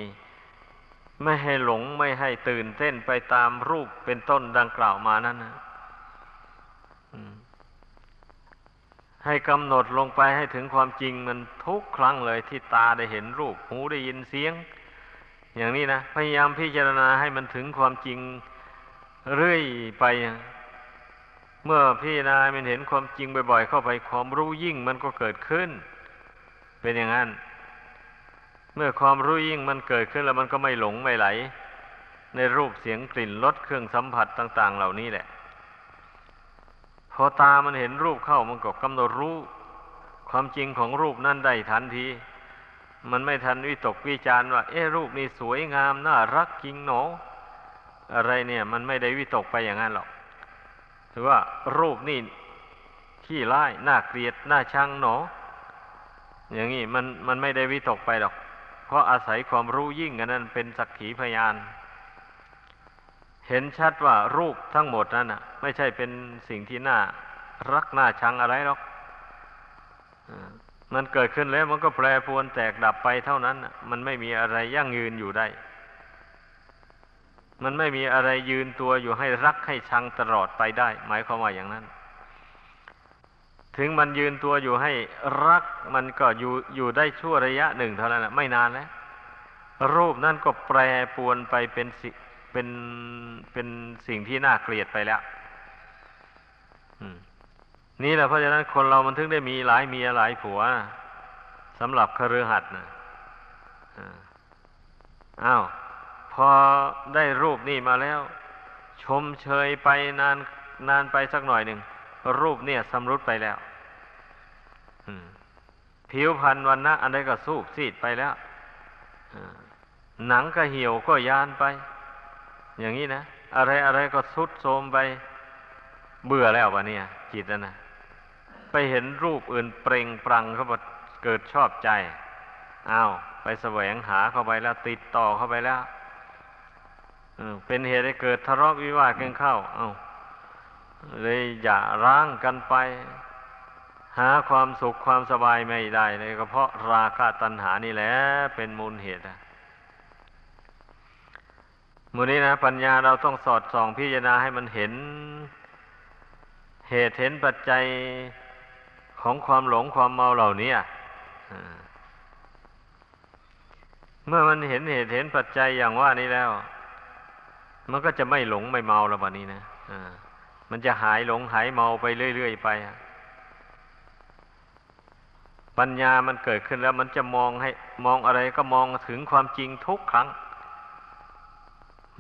ไม่ให้หลงไม่ให้ตื่นเต้นไปตามรูปเป็นต้นดังกล่าวมานั่นนะให้กำหนดลงไปให้ถึงความจริงมันทุกครั้งเลยที่ตาได้เห็นรูป หูได้ยินเสียง อย่างนี้นะพยายามพิจารณาให้มันถึงความจริงเรื่อยไป เมื่อพิจารณามันเห็นความจริงบ่อย ๆ เข้าไปความรู้ยิ่งมันก็เกิดขึ้น เป็นอย่างนั้น เมื่อความรู้ยิ่งมันเกิดขึ้นแล้วมันก็ไม่หลงไม่ไหล ในรูปเสียงกลิ่นรสเครื่องสัมผัสต่าง ๆ เหล่านี้แหละ พอตามันเห็นรูปเข้ามันก็กำหนดรู้ ความจริงของรูปนั่นได้ทันที มันไม่ทันวิตกวิจารว่า เอ๊รูปนี้สวยงามน่ารักจริงหนอ อะไรเนี่ย มันไม่ได้วิตกไปอย่างนั้นหรอกถือว่ารูปนี่ขี้ร้ายน่าเกลียดน่าชังหนอ อย่างนี้มันมันไม่ได้วิตกไปหรอก เพราะอาศัยความรู้ยิ่งอันนั้นเป็นสักขีพยาน เห็นชัดว่ารูปทั้งหมดนั้นไม่ใช่เป็นสิ่งที่น่ารักน่าชังอะไรหรอกมันเกิดขึ้นแล้วมันก็แปรปรวนแตกดับไปเท่านั้น มันไม่มีอะไรยั่งยืนอยู่ได้ มันไม่มีอะไรยืนตัวอยู่ให้รักให้ชังตลอดไปได้ หมายความว่าอย่างนั้น ถึงมันยืนตัวอยู่ให้รักมันก็อยู่อยู่ได้ชั่วระยะหนึ่งเท่านั้นแหละไม่นานแล้วรูปนั่นก็แปรปวนไปเป็นสิเป็นเป็นสิ่งที่น่าเกลียดไปแล้วนี่แหละเพราะฉะนั้นคนเรามันถึงได้มีหลายเมียหลายผัวสำหรับคฤหัสถ์นะอ้าวพอได้รูปนี่มาแล้ว ชมเชยไปนานนานไปสักหน่อยหนึ่งรูปเนี่ยสำรุดไปแล้ว ผิวพรรณวันนะอันใดก็สูบซีดไปแล้วหนังก็เหี่ยวก็ยานไป อย่างนี้นะ อะไรอะไรก็สุดโทมไป เบื่อแล้ววะเนี่ยจิตนะนะ ไปเห็นรูปอื่นเปล่งปรังเขาบอกเกิดชอบใจอ้าวไปแสวงหาเข้าไปแล้ว ติดต่อเข้าไปแล้วเป็นเหตุให้เกิดทะเลาะวิวาทกันเข้า เอา้าเลยอย่าร้างกันไป หาความสุขความสบายไม่ได้เลยก็เพราะราคะตัณหานี่แหละเป็นมูลเหตุมูนี้นะปัญญาเราต้องสอดส่องพิจารณาให้มันเห็น เหตุเห็นปัจจัยของความหลงความเมาเหล่านี้เมื่อมันเห็นเหตุเห็นปัจจัยอย่างว่านี้แล้ว มันก็จะไม่หลงไม่เมาแล้วแบบนี้นะมันจะหายหลงหายเมาไปเรื่อยๆไป ปัญญามันเกิดขึ้นแล้วมันจะมองให้มองอะไรก็มองถึงความจริงทุกครั้ง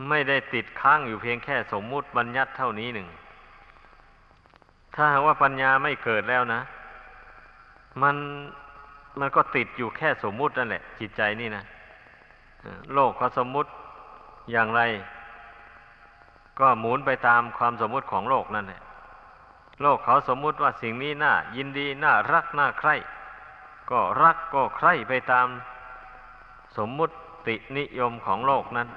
ไม่ได้ติดค้างอยู่เพียงแค่สมมุติบัญญัติเท่านี้หนึ่ง ถ้าหากว่าปัญญาไม่เกิดแล้วนะ มันมันก็ติดอยู่แค่สมมุตินั่นแหละ จิตใจนี่นะโลกเขาสมมุติอย่างไร ก็หมุนไปตามความสมมุติของโลกนั่นแหละโลกเขาสมมุติว่าสิ่งนี้น่ายินดีน่ารักน่าใคร่ ก็รักก็ใคร่ไปตามสมมุตินิยมของโลกนั้น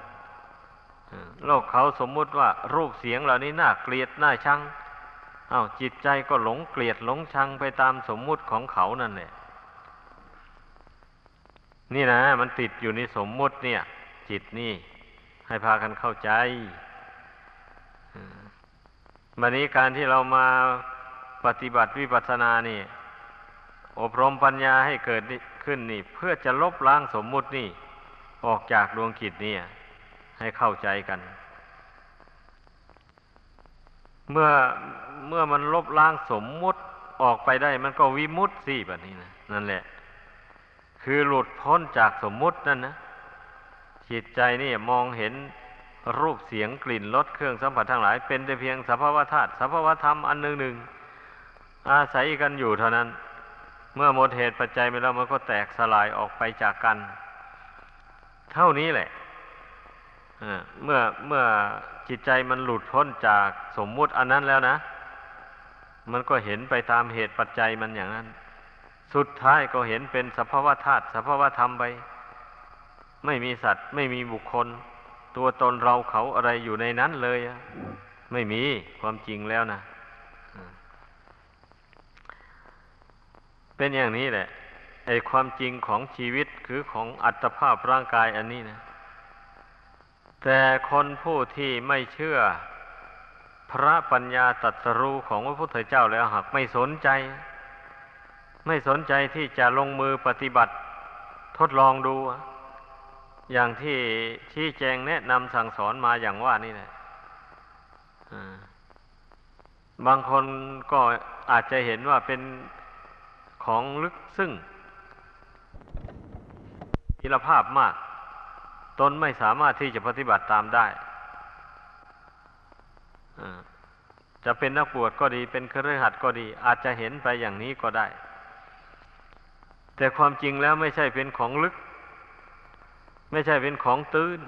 โลกเขาสมมุติว่ารูปเสียงเหล่านี้น่าเกลียดน่าชังอา้าวจิตใจก็หลงเกลียดหลงชังไปตามสมมุติของเขานั่นแหละนี่นะ มันติดอยู่ในสมมุติเนี่ย จิตนี่ ให้พากันเข้าใจวันนี้การที่เรามาปฏิบัติวิปัสสนานี่ อบรมปัญญาให้เกิดขึ้นนี่ เพื่อจะลบล้างสมมุตินี่ ออกจากดวงจิตนี่ให้เข้าใจกัน เมื่อเมื่อมันลบล้างสมมุติออกไปได้ มันก็วิมุตสิแบบนี้นะนั่นแหละ คือหลุดพ้นจากสมมุตินั่นนะจิตใจนี่มองเห็นรูปเสียงกลิ่นรสเครื่องสัมผัสทั้งหลาย เป็นแต่เพียงสภาวธาตุสภาวธรรมอันหนึ่งหนึ่งอาศัยกันอยู่เท่านั้น เมื่อหมดเหตุปัจจัยไปแล้วมันก็แตกสลายออกไปจากกัน เท่านี้แหละเมื่อเมื่อจิตใจมันหลุดพ้นจากสมมุติอันนั้นแล้วนะ มันก็เห็นไปตามเหตุปัจจัยมันอย่างนั้น สุดท้ายก็เห็นเป็นสภาวธาตุสภาวธรรมไป ไม่มีสัตว์ ไม่มีบุคคล ตัวตนเราเขาอะไรอยู่ในนั้นเลย ไม่มีความจริงแล้วนะ เป็นอย่างนี้แหละไอ้ความจริงของชีวิตคือของอัตภาพร่างกายอันนี้นะ แต่คนผู้ที่ไม่เชื่อพระปัญญาตรัสรู้ของพระพุทธเจ้าแล้วหากไม่สนใจ ไม่สนใจที่จะลงมือปฏิบัติทดลองดู อย่างที่ชี้แจงแนะนำสั่งสอนมาอย่างว่านี่แหละบางคนก็อาจจะเห็นว่าเป็น ของลึกซึ่งอิรภาพมาก ตนไม่สามารถที่จะปฏิบัติตามได้ จะเป็นนักบวชก็ดี เป็นเครือขัดก็ดี อาจจะเห็นไปอย่างนี้ก็ได้ แต่ความจริงแล้วไม่ใช่เป็นของลึก ไม่ใช่เป็นของตื้น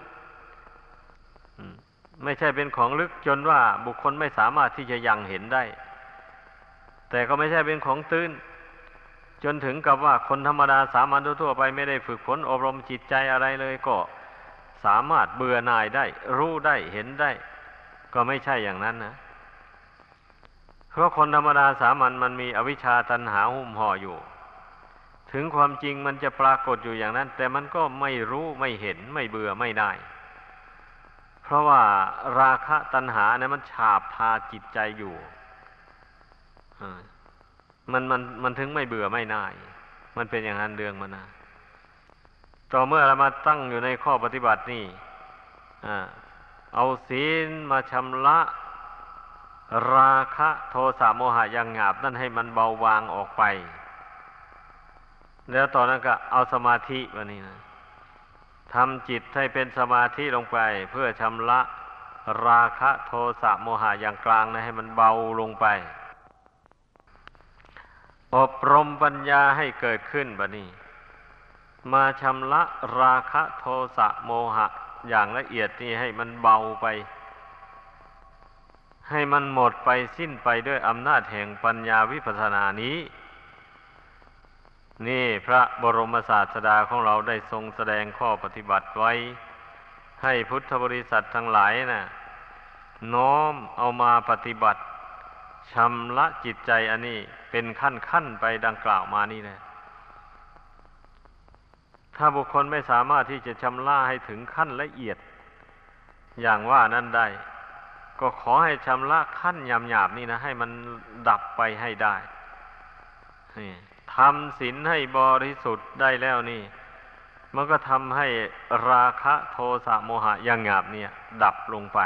ไม่ใช่เป็นของลึกจนว่าบุคคลไม่สามารถที่จะยังเห็นได้ แต่ก็ไม่ใช่เป็นของตื้น จนถึงกับว่าคนธรรมดาสามัญทั่วไปไม่ได้ฝึกฝนอบรมจิตใจอะไรเลยก็สามารถเบื่อหน่ายได้ รู้ได้เห็นได้ ก็ไม่ใช่อย่างนั้นนะ เพราะคนธรรมดาสามัญมันมีอวิชชาตันหาหุ้มห่ออยู่ ถึงความจริงมันจะปรากฏอยู่อย่างนั้น แต่มันก็ไม่รู้ไม่เห็นไม่เบื่อไม่ได้ เพราะว่าราคะตัณหาเนี่ยมันฉาบทาจิตใจอยู่ มันมันมันถึงไม่เบื่อไม่น่าย มันเป็นอย่างนั้นเรื่องมันนะต่อเมื่อเรามาตั้งอยู่ในข้อปฏิบัตินี่เอาศีลมาชำระราคะโทสะโมหะยังหยาบนั่นให้มันเบาบางออกไป แล้วตอนนั้นก็เอาสมาธิวันนี้นะทำจิตให้เป็นสมาธิลงไป เพื่อชำระราคะโทสะโมหะอย่างกลางนะให้มันเบาลงไป อบรมปัญญาให้เกิดขึ้นบะนี้ มาชำระราคะโทสะโมหะ อย่างละเอียดนี่ให้มันเบาไป ให้มันหมดไปสิ้นไปด้วยอำนาจแห่งปัญญาวิปัสสนานี้ นี่พระบรมศาสดาของเราได้ทรงแสดงข้อปฏิบัติไว้ ให้พุทธบริษัททั้งหลายนะ่ะ น้อมเอามาปฏิบัติ ชำระจิตใจอันนี้เป็นขั้นขั้นไปดังกล่าวมานี่นะถ้าบุคคลไม่สามารถที่จะชำระให้ถึงขั้นละเอียด อย่างว่านั้นได้ ก็ขอให้ชำระขั้นหยาบๆนี่นะ ให้มันดับไปให้ได้ทำศีลให้บริสุทธิ์ได้แล้วนี่ มันก็ทำให้ราคะโทสะโมหะอย่างหยาบเนี่ย ดับลงไป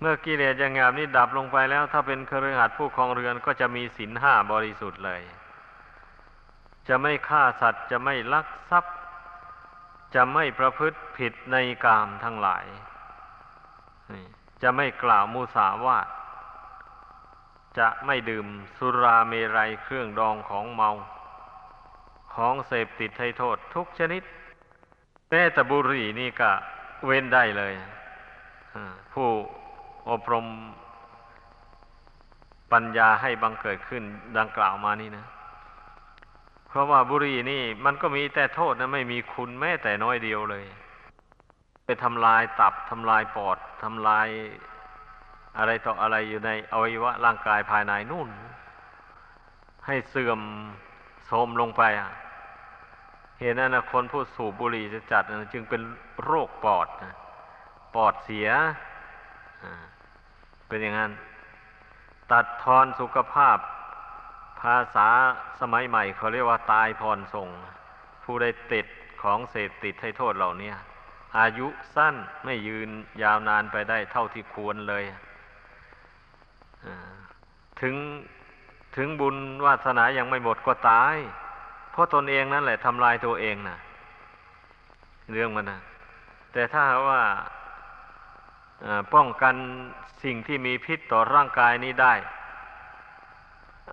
เมื่อกิเลสอย่างหยาบนี้ดับลงไปแล้ว ถ้าเป็นเครือขัดผู้ครองเรือนก็จะมีศีลห้าบริสุทธิ์เลย จะไม่ฆ่าสัตว์จะไม่ลักทรัพย์ จะไม่ประพฤติผิดในกามทั้งหลาย จะไม่กล่าวมุสาวาทจะไม่ดื่มสุราเมรัยเครื่องดองของเมา ของเสพติดให้โทษทุกชนิด แม้แต่บุหรี่นี่ก็เว้นได้เลยผู้ อบรมปัญญาให้บังเกิดขึ้นดังกล่าวมานี่นะ เพราะว่าบุรีนี่ มันก็มีแต่โทษนะไม่มีคุณแม้แต่น้อยเดียวเลย ไปทำลายตับทำลายปอดทำลายอะไรต่ออะไรอยู่ในอวัยวะร่างกายภายในนู่น ให้เสื่อมโทรมลงไปอะเห็นนั่นนะคนผู้สูบบุหรี่จะจัดนะจึงเป็นโรคปอดนะปอดเสีย เป็นอย่างนั้น ตัดทอนสุขภาพ ภาษาสมัยใหม่เขาเรียกว่าตายพรส่ง ผู้ได้ติดของเสพติดให้โทษเหล่านี้อายุสั้นไม่ยืนยาวนานไปได้เท่าที่ควรเลย ถึงถึงบุญวาสนายังไม่หมดก็ตาย เพราะตนเองนั่นแหละทำลายตัวเองนะเรื่องมันนะแต่ถ้าว่า ป้องกันสิ่งที่มีพิษต่อร่างกายนี้ได้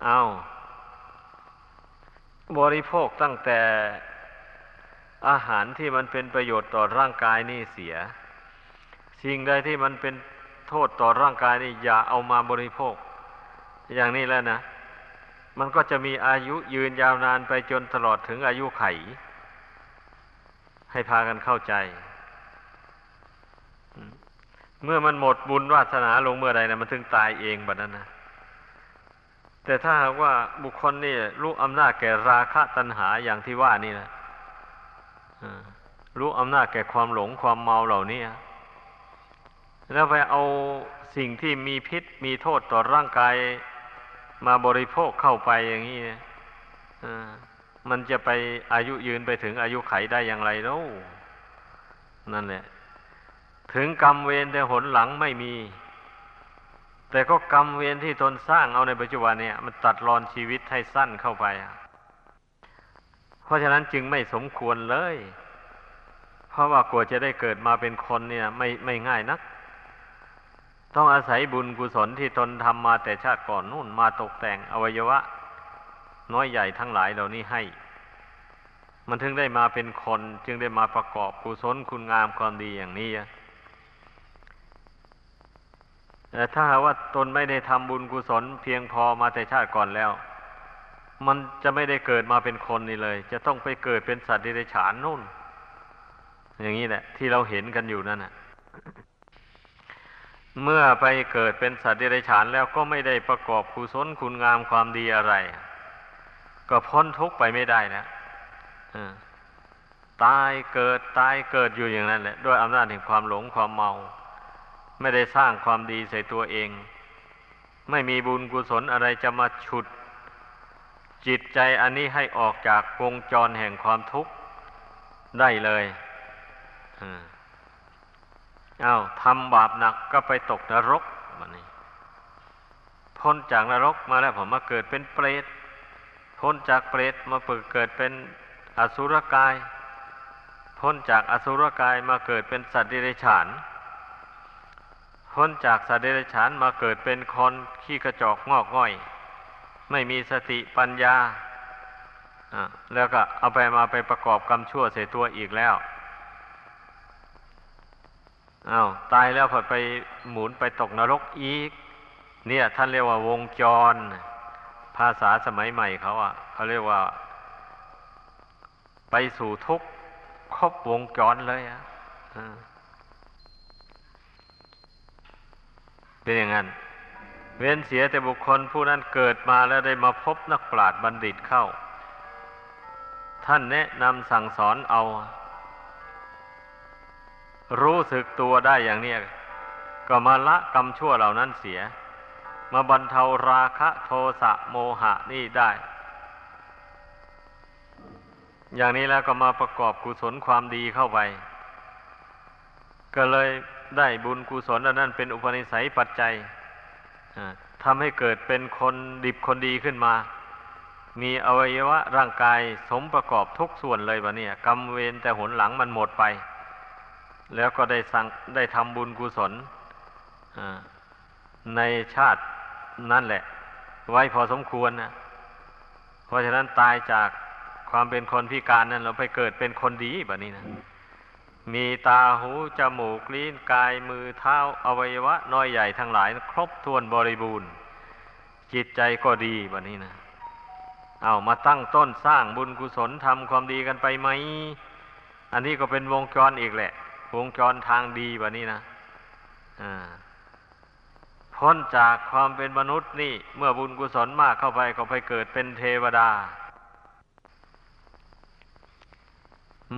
เอาบริโภคตั้งแต่อาหารที่มันเป็นประโยชน์ต่อร่างกายนี่เสีย สิ่งใดที่มันเป็นโทษต่อร่างกายนี่อย่าเอามาบริโภค อย่างนี้แล้วนะ มันก็จะมีอายุยืนยาวนานไปจนตลอดถึงอายุไข ให้พากันเข้าใจ เมื่อมันหมดบุญวาสนาลงเมื่อใดนะมันถึงตายเองแบบนั้นนะแต่ถ้าหากว่าบุคคลนี่รู้อำนาจแก่ราคะตัณหาอย่างที่ว่านี่นะรู้อำนาจแก่ความหลงความเมาเหล่านี้แล้วไปเอาสิ่งที่มีพิษมีโทษต่อร่างกายมาบริโภคเข้าไปอย่างนี้มันจะไปอายุยืนไปถึงอายุไขได้อย่างไรแล้วนั่นแหละ ถึงกรรมเวรแต่หนหลังไม่มี แต่ก็กรรมเวรที่ตนสร้างเอาในปัจจุบันเนี่ย มันตัดรอนชีวิตให้สั้นเข้าไป เพราะฉะนั้นจึงไม่สมควรเลย เพราะว่ากว่าจะได้เกิดมาเป็นคนเนี่ย ไม่ไม่ง่ายนัก ต้องอาศัยบุญกุศลที่ตนทำมาแต่ชาติก่อนนู่นมาตกแต่งอวัยวะ น้อยใหญ่ทั้งหลายเหล่านี้ให้ มันถึงได้มาเป็นคน จึงได้มาประกอบกุศลคุณงามความดีอย่างนี้ แต่ถ้าหาว่าตนไม่ได้ทำบุญกุศลเพียงพอมาแต่ชาติก่อนแล้ว มันจะไม่ได้เกิดมาเป็นคนนี่เลย จะต้องไปเกิดเป็นสัตว์เดรัจฉานนู่น อย่างนี้แหละ ที่เราเห็นกันอยู่นั่นน่ะ เมื่อไปเกิดเป็นสัตว์เดรัจฉานแล้วก็ไม่ได้ประกอบกุศลคุณงามความดีอะไร ก็พ้นทุกข์ไปไม่ได้นะตายเกิดตายเกิดอยู่อย่างนั้นแหละ ด้วยอำนาจแห่งความหลงความเมา ไม่ได้สร้างความดีใส่ตัวเอง ไม่มีบุญกุศลอะไรจะมาฉุด จิตใจอันนี้ให้ออกจากวงจรแห่งความทุกข์ได้เลยอา้าวทำบาปหนักก็ไปตกนรกมันนี่พ้นจากนรกมาแล้วผมมาเกิดเป็นเปรตพ้นจากเปรตมาเกิดเป็นอสุรกาย พ้นจากอสุรกายมาเกิดเป็นสัตว์ดิเรัจฉาน พ้นจากสัตว์เดรัจฉานมาเกิดเป็นคนขี้กระจอกงอกง่อย ไม่มีสติปัญญาแล้วก็เอาไปมาไปประกอบกรรมชั่วใส่ตัวอีกแล้วอา้าวตายแล้วพอไปหมุนไปตกนรกอีก เนี่ยท่านเรียกว่าวงจร ภาษาสมัยใหม่เขาอะเขาเรียกว่า ไปสู่ทุกข์ครบวงจรเลยอะ เป็นอย่างนั้น เว้นเสียแต่บุคคลผู้นั้นเกิดมาแล้วได้มาพบนักปราชญ์บัณฑิตเข้า ท่านแนะนำสั่งสอนเอา รู้สึกตัวได้อย่างเนี้ยก็มาละกรรมชั่วเหล่านั้นเสีย มาบรรเทาราคะโทสะโมหะนี่ได้ อย่างนี้แล้วก็มาประกอบกุศลความดีเข้าไป ก็เลย ได้บุญกุศลอันนั้นเป็นอุปนิสัยปัจจัยทำให้เกิดเป็นคนดิบคนดีขึ้นมา มีอวัยวะร่างกายสมประกอบทุกส่วนเลยวะเนี่ยกรรมเวรแต่หนหลังมันหมดไป แล้วก็ได้สั่งได้ทำบุญกุศลในชาตินั่นแหละ ไว้พอสมควรนะเพราะฉะนั้นตายจากความเป็นคนพิการนั้นเราไปเกิดเป็นคนดีแบบนี้นะ มีตาหูจมูกลิ้นกายมือเท้าอวัยวะน้อยใหญ่ทั้งหลาย ครบถ้วนบริบูรณ์ จิตใจก็ดีแบบนี้นะเอามาตั้งต้นสร้างบุญกุศลทำความดีกันไปไหม อันนี้ก็เป็นวงจรอีกแหละ วงจรทางดีแบบนี้นะพ้นจากความเป็นมนุษย์นี่ เมื่อบุญกุศลมากเข้าไปก็ไปเกิดเป็นเทวดา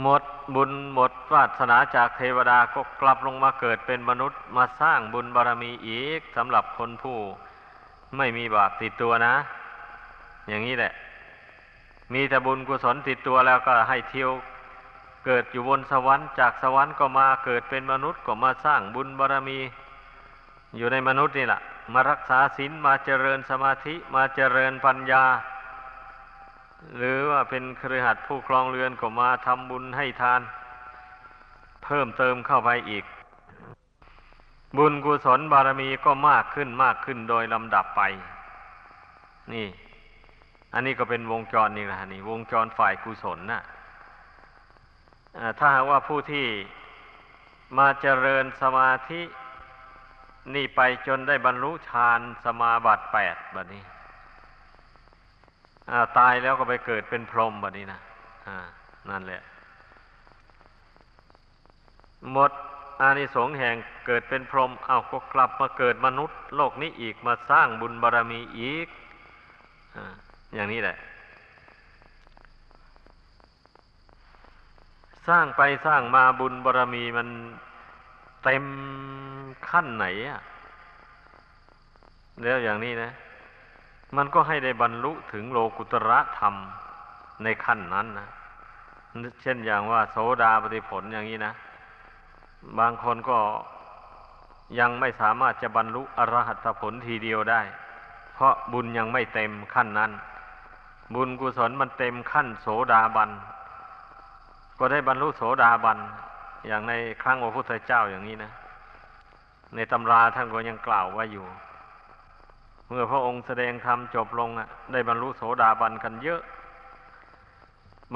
หมดบุญหมดวาสนาจากเทวดาก็กลับลงมาเกิดเป็นมนุษย์มาสร้างบุญบารมีอีกสำหรับคนผู้ไม่มีบาปติดตัวนะ อย่างนี้แหละ มีแต่บุญกุศลติดตัวแล้วก็ให้เที่ยวเกิดอยู่บนสวรรค์จากสวรรค์ก็มาเกิดเป็นมนุษย์ก็มาสร้างบุญบารมี อยู่ในมนุษย์นี่แหละมารักษาศีลมาเจริญสมาธิมาเจริญปัญญา หรือว่าเป็นเครือขัดผู้ครองเรือนก็มาทำบุญให้ทาน เพิ่มเติมเข้าไปอีก บุญกุศลบารมีก็มากขึ้นมากขึ้นโดยลำดับไป นี่ อันนี้ก็เป็นวงจรนี่แหละนี่ วงจรฝ่ายกุศลนะ่ะถ้าหากว่าผู้ที่มาเจริญสมาธินี่ไปจนได้บรรลุฌานสมาบัติแปดแบบนี้ ตายแล้วก็ไปเกิดเป็นพรหมแบบนี้นะนั่นแหละ หมดอานิสงส์แห่งเกิดเป็นพรหมเอาก็กลับมาเกิดมนุษย์ โลกนี้อีกมาสร้างบุญบารรมีอีกออย่างนี้แหละ สร้างไปสร้างมาบุญบารรมีมันเต็มขั้นไหนอะแล้วอย่างนี้นะ มันก็ให้ได้บรรลุถึงโลกุตระธรรมในขั้นนั้นนะ เช่นอย่างว่าโสดาปฏิผลอย่างนี้นะ บางคนก็ยังไม่สามารถจะบรรลุอรหัตผลทีเดียวได้ เพราะบุญยังไม่เต็มขั้นนั้น บุญกุศลมันเต็มขั้นโสดาบัน ก็ได้บรรลุโสดาบัน อย่างในครั้งพระพุทธเจ้าอย่างนี้นะ ในตำราท่านก็ยังกล่าวไว้อยู่ มื่อพระองค์แสดงธรรมจบลงอะ ได้บรรลุโสดาบันกันเยอะ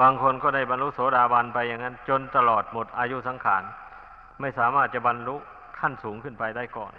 บางคนก็ได้บรรลุโสดาบันไปอย่างนั้น จนตลอดหมดอายุสังขาร ไม่สามารถจะบรรลุขั้นสูงขึ้นไปได้ก่อน